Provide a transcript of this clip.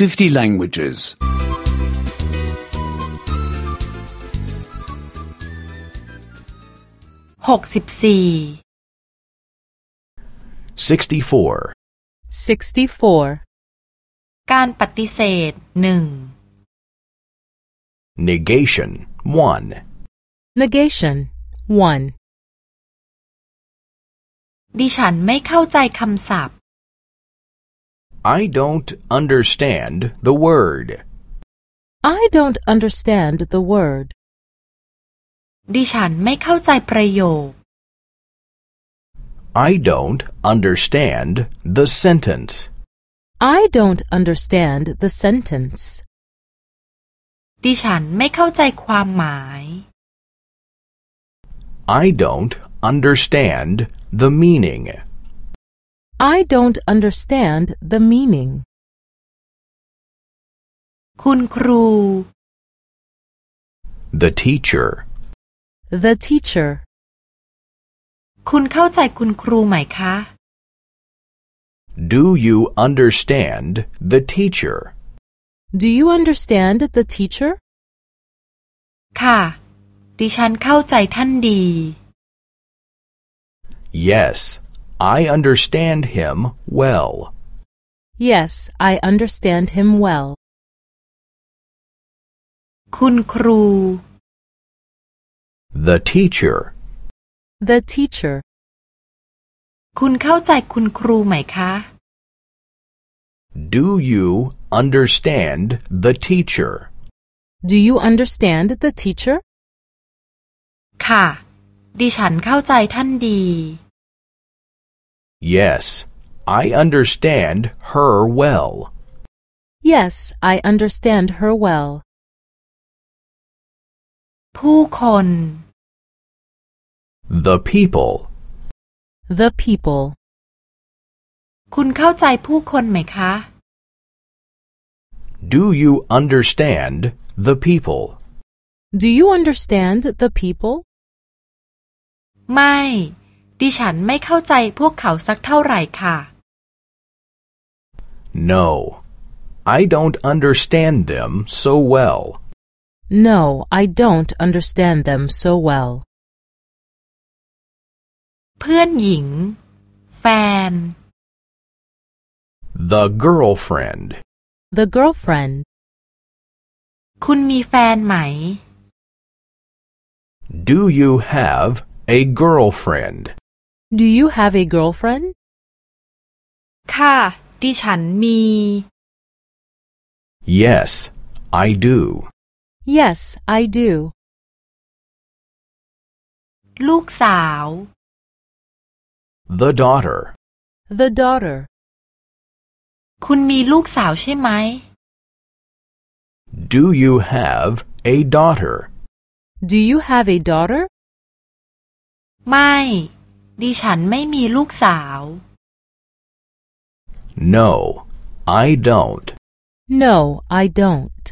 50 languages. หกสิบสี่ 64. 64. การปฏิเสธหนึ่ง Negation 1. Negation 1. ดิฉันไม่เข้าใจคำศัพท์ I don't understand the word. I don't understand the word. ดิฉันไม่เข้าใจประโยค I don't understand the sentence. I don't understand the sentence. ดิฉันไม่เข้าใจความหมาย I don't understand the meaning. I don't understand the meaning. คุณครู The teacher. The teacher. คุณเข้าใจคุณครูไหมคะ Do you understand the teacher? Do you understand the teacher? ค่ะ ดิฉันเข้าใจท่านดี Yes, I understand him well. Yes, I understand him well. คุณครู The teacher. The teacher. คุณเข้าใจคุณครูไหมคะ Do you understand the teacher? Do you understand the teacher? ค่ะ ดิฉันเข้าใจท่านดี Yes, I understand her well. Yes, I understand her well. ผู้คน The people. The people. คุณเข้าใจผู้คนไหมคะ Do you understand the people? Do you understand the people? ไม่ ดิฉันไม่เข้าใจพวกเขาสักเท่าไหร่ค่ะ No, I don't understand them so well. No, I don't understand them so well. เพื่อนหญิง แฟน The girlfriend. The girlfriend. คุณมีแฟนไหม Do you have a girlfriend? Do you have a girlfriend? ค่ะ ดิฉันมี Yes, I do. Yes, I do. ลูกสาว The daughter. The daughter. คุณมีลูกสาวใช่ไหม Do you have a daughter? Do you have a daughter? ไม่ ดิฉันไม่มีลูกสาว No, I don't. No, I don't.